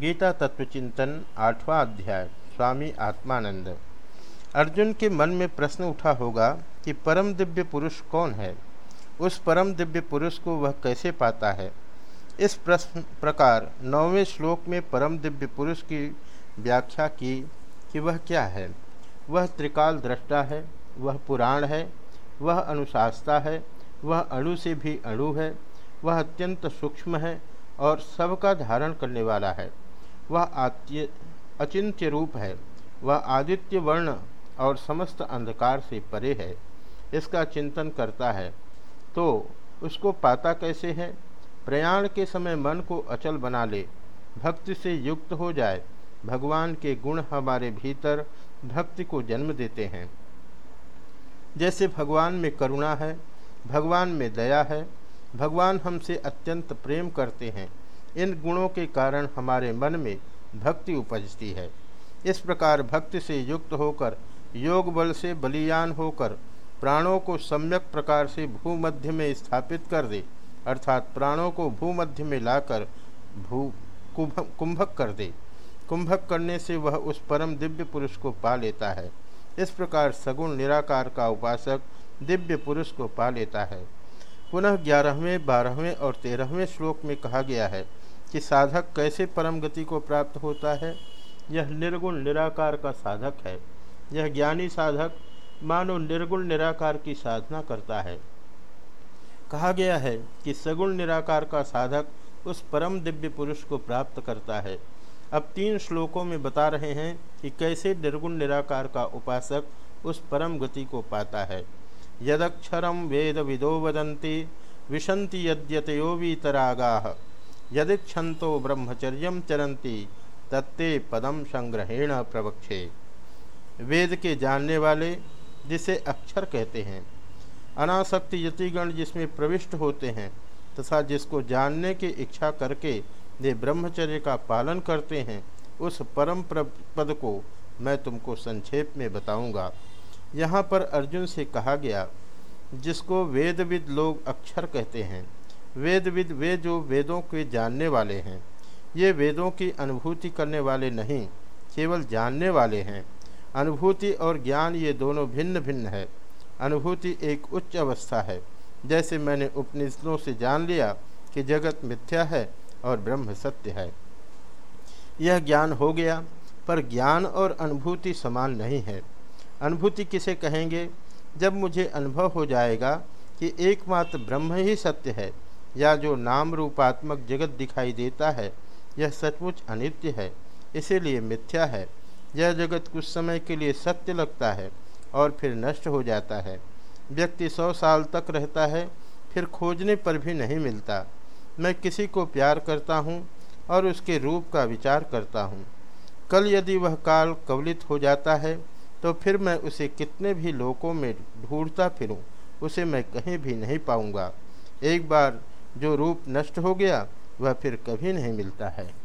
गीता तत्वचिंतन आठवां अध्याय, स्वामी आत्मानंद। अर्जुन के मन में प्रश्न उठा होगा कि परम दिव्य पुरुष कौन है? उस परम दिव्य पुरुष को वह कैसे पाता है? इस प्रश्न प्रकार नौवें श्लोक में परम दिव्य पुरुष की व्याख्या की कि वह क्या है? वह त्रिकाल दृष्टा है, वह पुराण है, वह अनुशासता है, वह अणु से भी अणु है, वह अत्यंत सूक्ष्म है और सबका धारण करने वाला है। वह आत्य, अचिंत्य रूप है। वह आदित्य वर्ण और समस्त अंधकार से परे है। इसका चिंतन करता है। तो उसको पाता कैसे है? प्रयाण के समय मन को अचल बना ले। भक्ति से युक्त हो जाए। भगवान के गुण हमारे भीतर भक्ति को जन्म देते हैं। जैसे भगवान में करुणा है, भगवान में दया है, भगवान हमसे अत्यंत प्रेम करते हैं। इन गुणों के कारण हमारे मन में भक्ति उपजती है। इस प्रकार भक्ति से युक्त होकर, योग बल से बलियान होकर, प्राणों को सम्यक प्रकार से भूमध्य में स्थापित कर दे, अर्थात प्राणों को भूमध्य में लाकर भू कुंभक कर दे। कुंभक करने से वह उस परम दिव्य पुरुष को पा लेता है। इस प्रकार सगुण निराकार का उपासक दिव्य पुरुष को पा लेता है। पुनः ग्यारहवें, बारहवें और तेरहवें श्लोक में कहा गया है कि साधक कैसे परम गति को प्राप्त होता है, यह निर्गुण निराकार का साधक है। यह ज्ञानी साधक मानो निर्गुण निराकार की साधना करता है। कहा गया है कि सगुण निराकार का साधक उस परम दिव्य पुरुष को प्राप्त करता है। अब तीन श्लोकों में बता रहे हैं कि कैसे निर्गुण निराकार का उपासक उस परम गति को पाता है। यदक्षरम वेद विदो वदंती विशंति यद्यतयो वीतरागा। यदिक्षंतो ब्रह्मचर्य चरंती तत्ते पदम संग्रहेण प्रवक्षे। वेद के जानने वाले, जिसे अक्षर कहते हैं, अनासक्ति यतिगण जिसमें प्रविष्ट होते हैं, तथा जिसको जानने की इच्छा करके वे ब्रह्मचर्य का पालन करते हैं, उस परम पद को मैं तुमको संक्षेप में बताऊँगा। यहाँ पर अर्जुन से कहा गया, जिसको वेदविद लोग अक्षर कहते हैं वेदविद वे जो वेदों के जानने वाले हैं, ये वेदों की अनुभूति करने वाले नहीं, केवल जानने वाले हैं। अनुभूति और ज्ञान ये दोनों भिन्न भिन्न है। अनुभूति एक उच्च अवस्था है। जैसे मैंने उपनिषदों से जान लिया कि जगत मिथ्या है और ब्रह्म सत्य है। यह ज्ञान हो गया, पर ज्ञान और अनुभूति समान नहीं है। अनुभूति किसे कहेंगे? जब मुझे अनुभव हो जाएगा कि एकमात्र ब्रह्म ही सत्य है या जो नाम रूपात्मक जगत दिखाई देता है, यह सचमुच अनित्य है, इसीलिए मिथ्या है। यह जगत कुछ समय के लिए सत्य लगता है और फिर नष्ट हो जाता है। व्यक्ति सौ साल तक रहता है, फिर खोजने पर भी नहीं मिलता। मैं किसी को प्यार करता हूँ और उसके रूप का विचार करता हूँ। कल यदि वह काल कवलित हो जाता है तो फिर मैं उसे कितने भी लोकों में ढूंढता फिरूं, उसे मैं कहीं भी नहीं पाऊँगा। एक बार जो रूप नष्ट हो गया वह फिर कभी नहीं मिलता है।